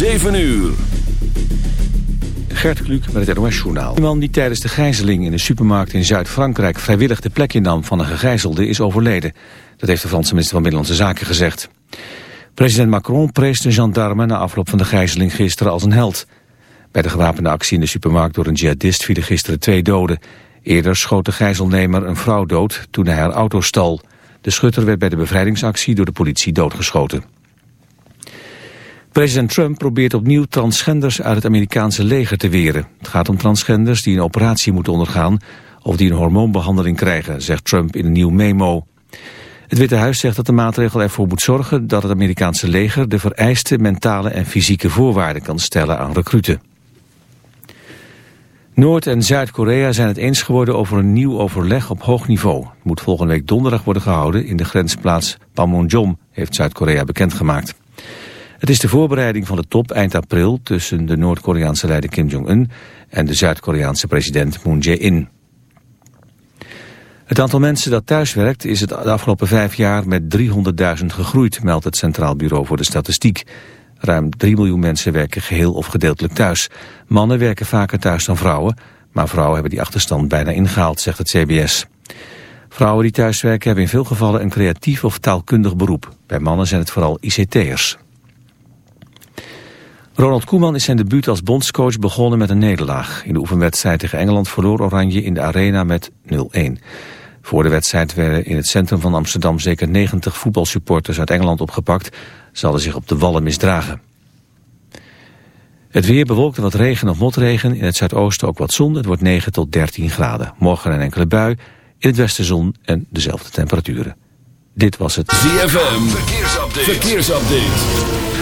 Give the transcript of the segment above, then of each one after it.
7 uur. Gert Kluk met het NOS-journaal. De man die tijdens de gijzeling in een supermarkt in Zuid-Frankrijk... vrijwillig de plek innam van een gegijzelde is overleden. Dat heeft de Franse minister van Binnenlandse Zaken gezegd. President Macron prees de gendarme na afloop van de gijzeling gisteren als een held. Bij de gewapende actie in de supermarkt door een jihadist vielen gisteren twee doden. Eerder schoot de gijzelnemer een vrouw dood toen hij haar auto stal. De schutter werd bij de bevrijdingsactie door de politie doodgeschoten. President Trump probeert opnieuw transgenders uit het Amerikaanse leger te weren. Het gaat om transgenders die een operatie moeten ondergaan of die een hormoonbehandeling krijgen, zegt Trump in een nieuw memo. Het Witte Huis zegt dat de maatregel ervoor moet zorgen dat het Amerikaanse leger de vereiste mentale en fysieke voorwaarden kan stellen aan recruten. Noord- en Zuid-Korea zijn het eens geworden over een nieuw overleg op hoog niveau. Het moet volgende week donderdag worden gehouden in de grensplaats Panmunjom, heeft Zuid-Korea bekendgemaakt. Het is de voorbereiding van de top eind april tussen de Noord-Koreaanse leider Kim Jong-un en de Zuid-Koreaanse president Moon Jae-in. Het aantal mensen dat thuiswerkt is het de afgelopen vijf jaar met 300.000 gegroeid, meldt het Centraal Bureau voor de Statistiek. Ruim 3 miljoen mensen werken geheel of gedeeltelijk thuis. Mannen werken vaker thuis dan vrouwen, maar vrouwen hebben die achterstand bijna ingehaald, zegt het CBS. Vrouwen die thuiswerken hebben in veel gevallen een creatief of taalkundig beroep. Bij mannen zijn het vooral ICT'ers. Ronald Koeman is zijn debuut als bondscoach begonnen met een nederlaag. In de oefenwedstrijd tegen Engeland verloor Oranje in de arena met 0-1. Voor de wedstrijd werden in het centrum van Amsterdam zeker 90 voetbalsupporters uit Engeland opgepakt. Ze zich op de wallen misdragen. Het weer bewolkt wat regen of motregen. In het zuidoosten ook wat zon. Het wordt 9 tot 13 graden. Morgen een enkele bui. In het westen zon en dezelfde temperaturen. Dit was het ZFM. Verkeersupdate. Verkeersupdate.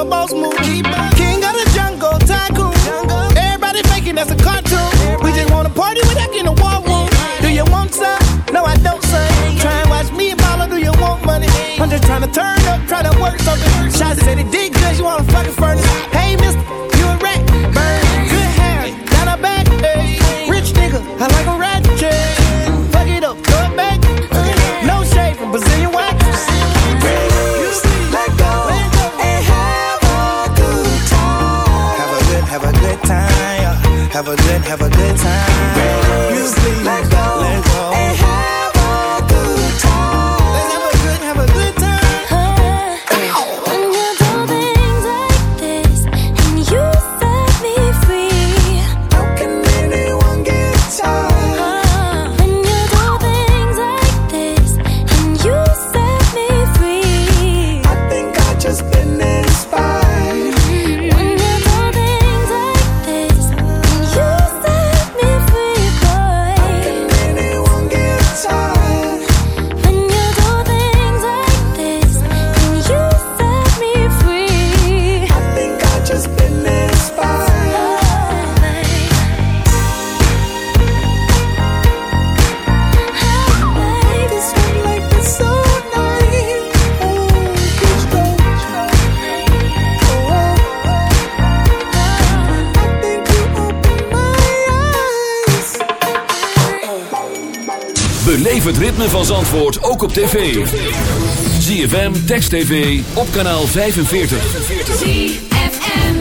your boss move. Op tv. ZFM, Text TV, op kanaal 45. ZFM.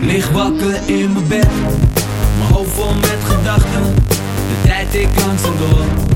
Lig wakker in mijn bed, mijn hoofd vol met gedachten. De tijd ik langzaam door,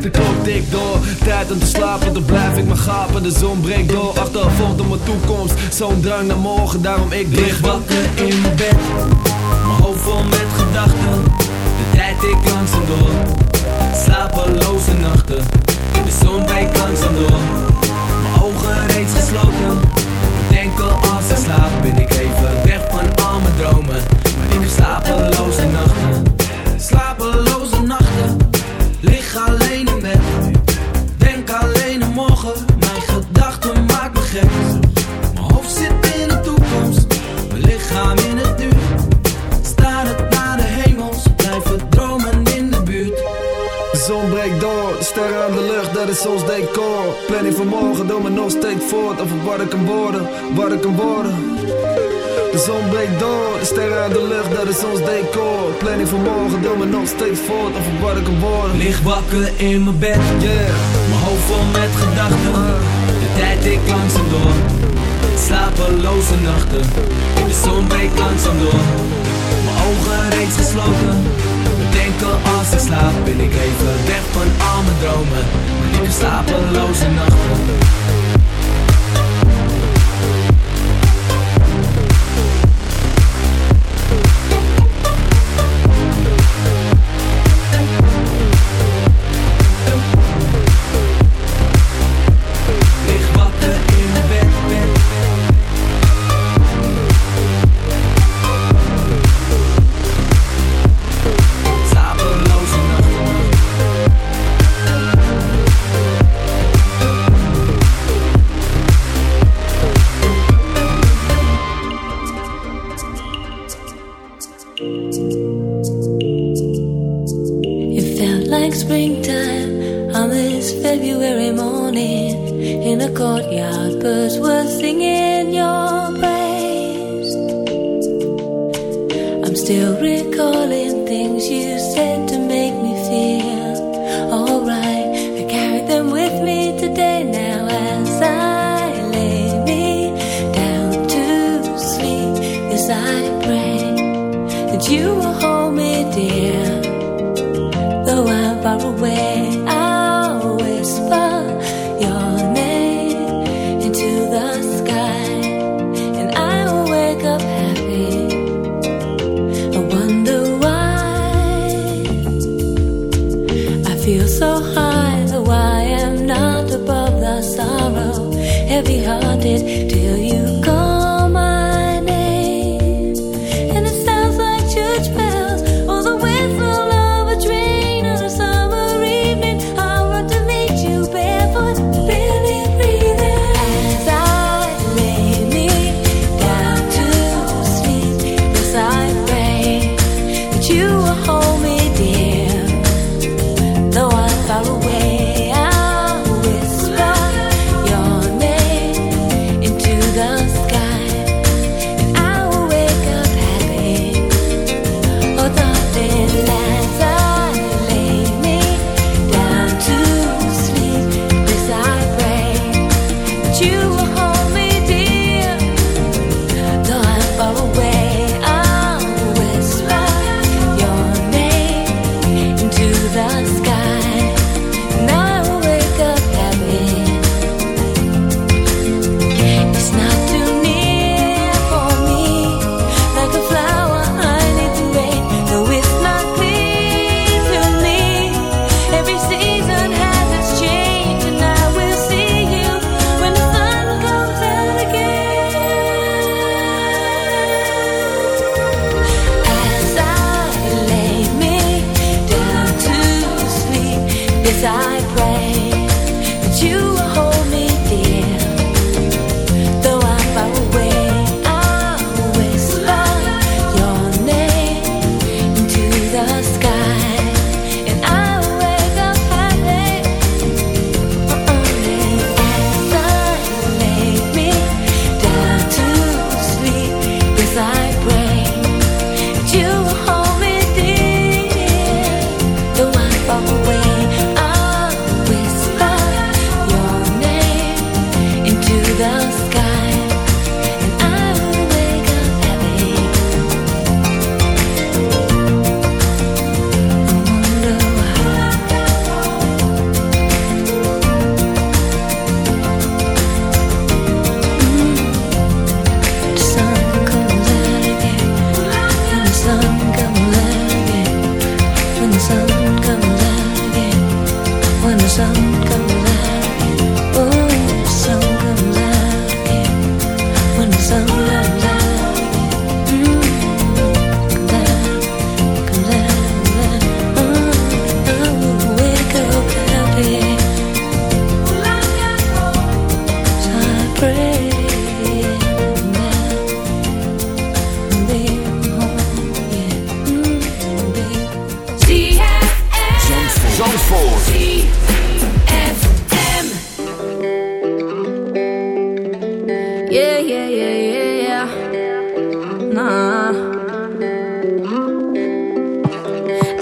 De klok tikt door, tijd om te slapen Dan blijf ik maar gapen, de zon breekt door Achtervolgd op mijn toekomst, zo'n drang naar morgen Daarom ik lig wakker in mijn bed. Mijn hoofd vol met gedachten. De tijd ik langzaam door. Slapeloze Planning van morgen, doe me nog steeds voort Over wat ik kan worden Lig wakker in mijn bed, yeah. Mijn hoofd vol met gedachten. De tijd ik langzaam door. Slapeloze nachten. De zon breekt langzaam door. Mijn ogen reeds gesloten. Denken als ik slaap ben ik even weg van al mijn dromen. Maar ik heb slapeloze nachten still recalling things you said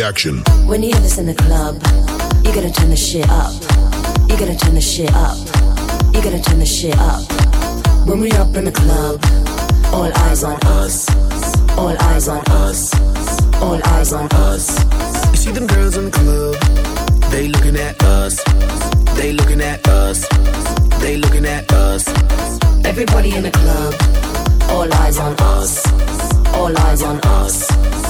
the action. When you hear this in the club, you gotta turn the shit up. You gotta turn the shit up. You gotta turn the shit up. When we up in the club, all eyes on us. All eyes on us. All eyes on us. You see them girls in the club, they looking at us. They looking at us. They looking at us. Everybody in the club, all eyes on us. All eyes on us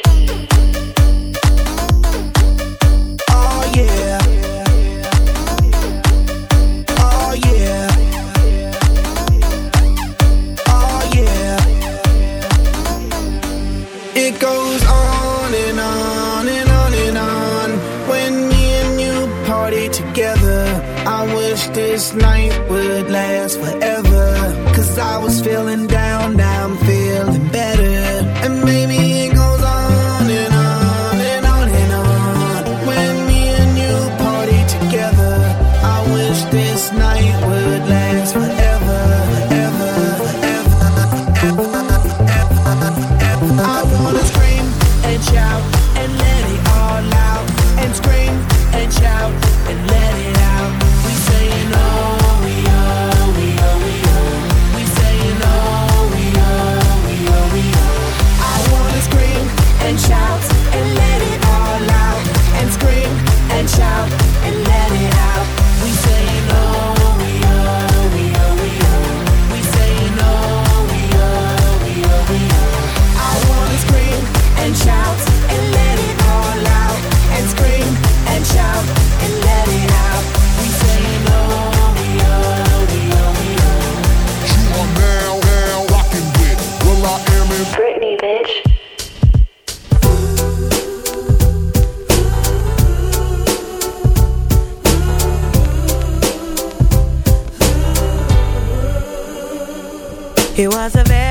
It was a very